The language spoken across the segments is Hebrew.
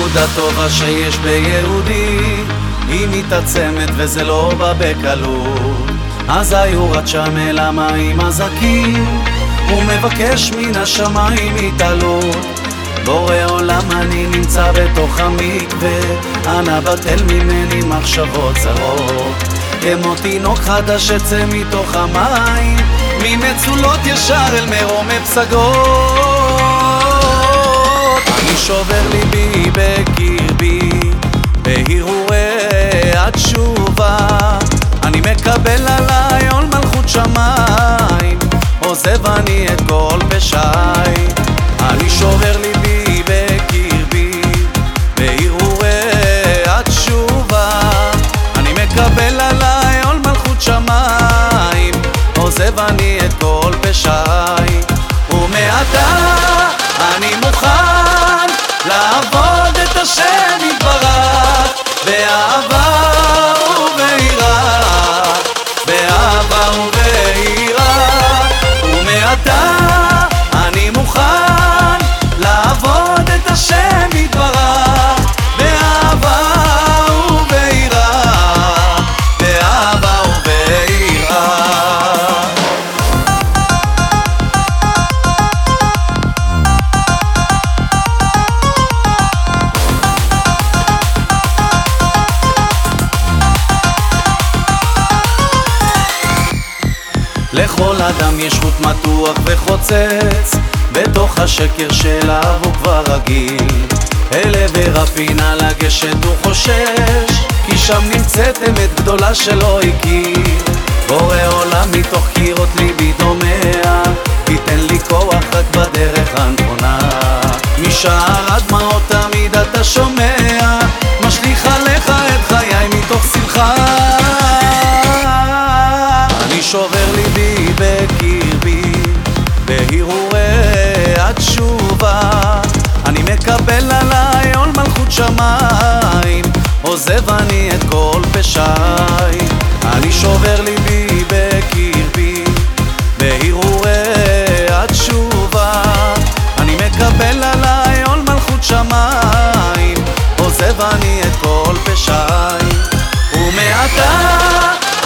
נקודה טובה שיש ביהודי. היא מתעצמת וזה לא בא בקלות. אז היורד שם אל המים הזכים. הוא מבקש מן השמיים התעלות. בורא עולם אני נמצא בתוך המקווה. אנא בטל ממני מחשבות זרות. כמו תינוק חדש אצא מתוך המים. ממצולות ישר אל מרומי פסגות אני שובר ליבי בקרבי בהרהורי התשובה. אני מקבל עליי עול מלכות שמיים עוזב אני את כל פשעי. אני שובר ליבי בקרבי בהרהורי התשובה. אני מקבל עליי עול מלכות שמיים עוזב אני את כל פשעי. ומעתה אני מוכן יתברך לכל אדם יש חוט מתוח וחוצץ. בתוך השקר שאליו הוא כבר רגיל. אל עבר הפינה לגשת הוא חושש כי שם נמצאת אמת גדולה שלא הכיר. בורא עולם מתוך קירות ליבי דומע עול מלכות שמיים עוזב אני את כל פשעי. אני שובר ליבי בקרבי בהרהורי התשובה. אני מקבל עליי עול מלכות שמיים עוזב אני את כל פשעי. ומעתה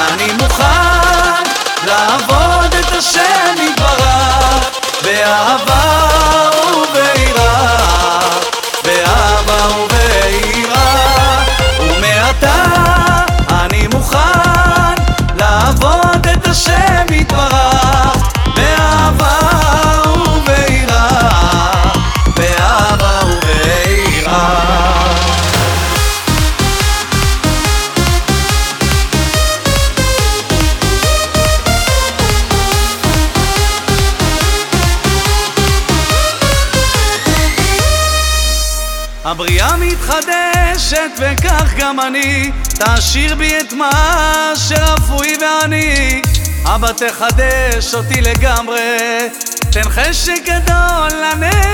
אני מוכן לעבוד את השם יתברך באהבה הבריאה מתחדשת וכך גם אני. תעשיר בי את מה שרפוי ואני. אבא תחדש אותי לגמרי. תן חשק גדול לנשמה